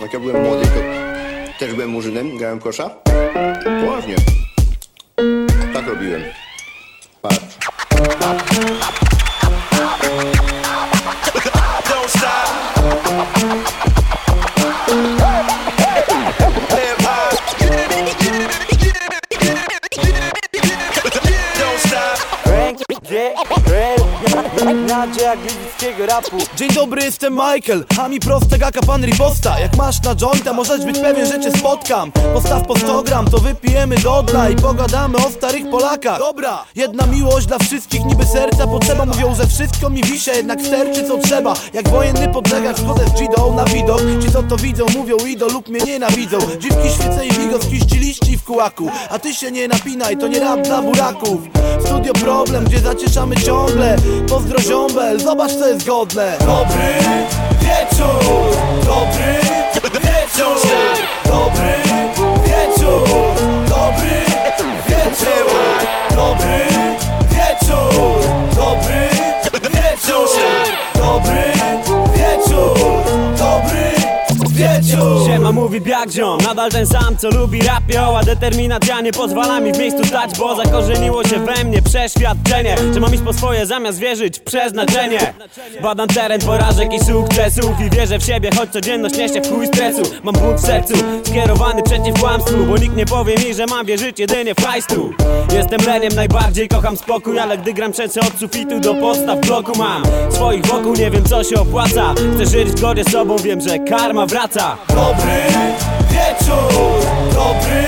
Jak ja byłem młody, to też byłem murzynem, grałem kosza. Poważnie. Tak robiłem. Patrz. Don't Nadzie jak rapu. Dzień dobry, jestem Michael, a mi proste gaka pan riposta Jak masz na jointa, możesz być pewien, że cię spotkam. Postaw po 100 gram, to wypijemy do dna I pogadamy o starych Polakach. Dobra, jedna miłość dla wszystkich, niby serca potrzeba. Mówią, że wszystko mi wisze, jednak sterczy co trzeba. Jak wojenny podlegacz, wchodzę w Gido na widok co to widzą, mówią ido lub mnie nienawidzą. Dziwki świece i bigos, liści w kułaku. A ty się nie napinaj, to nie rap dla buraków. Studio problem, gdzie zacieszamy ciągle. Pozdro ziombel, zobacz co jest godne. Dobry mówi biak ziom, nadal ten sam co lubi rapio A determinacja nie pozwala mi w miejscu stać Bo zakorzeniło się we mnie przeświadczenie Że mam iść po swoje zamiast wierzyć w przeznaczenie. Badam teren porażek i sukcesów I wierzę w siebie, choć codzienność niesie w chuj stresu. Mam bunt w sercu, skierowany przeciw kłamstwu Bo nikt nie powie mi, że mam wierzyć jedynie w hajstu Jestem leniem, najbardziej kocham spokój Ale gdy gram trzęsę od sufitu do podstaw bloku mam Swoich wokół, nie wiem co się opłaca. Chcę żyć w zgodzie z sobą, wiem, że karma wraca. Dobry wieczór, dobry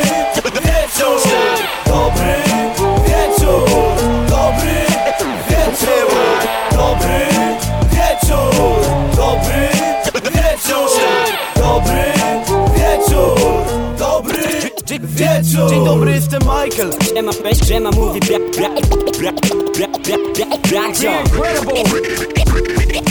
wieczór, dobry wieczór, dobry wieczór, dobry wieczór, dobry wieczór, dobry wieczór, dobry wieczór. Dzień dobry, jestem Michael. Weź, siema, mówi brak, brak, brak, brak, brak, brak, brak, brak, brak,